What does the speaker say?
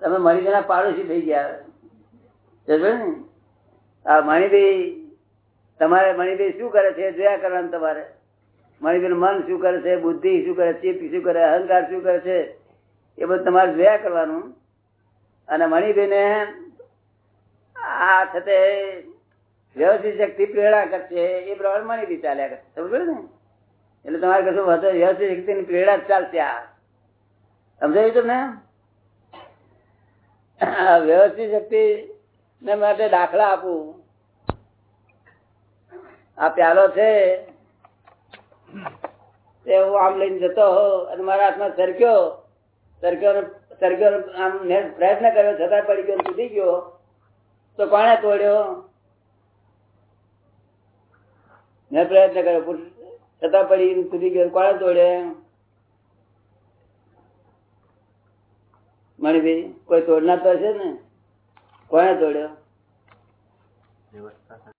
તમે મણિભાઈ પાડોશી થઈ ગયા. ને? આ મણિભાઈ તમારે મણિભાઈ શું કરે છે જોયા કરવાનું તમારે. મણિભાઈ મન શું કરે છે, બુદ્ધિ શું કરે, ચિત્ત શું કરે, અહંકાર શું કરે છે, એ બધું તમારે જોયા કરવાનું. અને મણિભાઈ ને આ છતે વ્યવસ્થિત શક્તિ પ્રેરણા કરશે, એ પ્રમાણે મણિભાઈ ચાલ્યા કરશે. સમજો ને? એટલે તમારે કશું વધુ વ્યવસ્થિત શક્તિ ની પ્રેરણા જ ચાલશે આ. સમજાયું તમને? વ્યવસ્થિત શક્તિ ને માટે દાખલા આપું. આ પ્યાલો છે. હું આમ લઈને જતો અને મારા હાથમાં સરક્યો. સરક્યો સરક્યો આમ મેં પ્રયત્ન કર્યો છતાં પડી ગયો તૂટી ગયો. તો કોણે તોડ્યો? મેં પ્રયત્ન કર્યો છતાં પડી તૂટી ગયો કોણે તોડ્યો મણિભાઈ કોઈ તોડનાર તો છે ને? કોને તોડ્યો?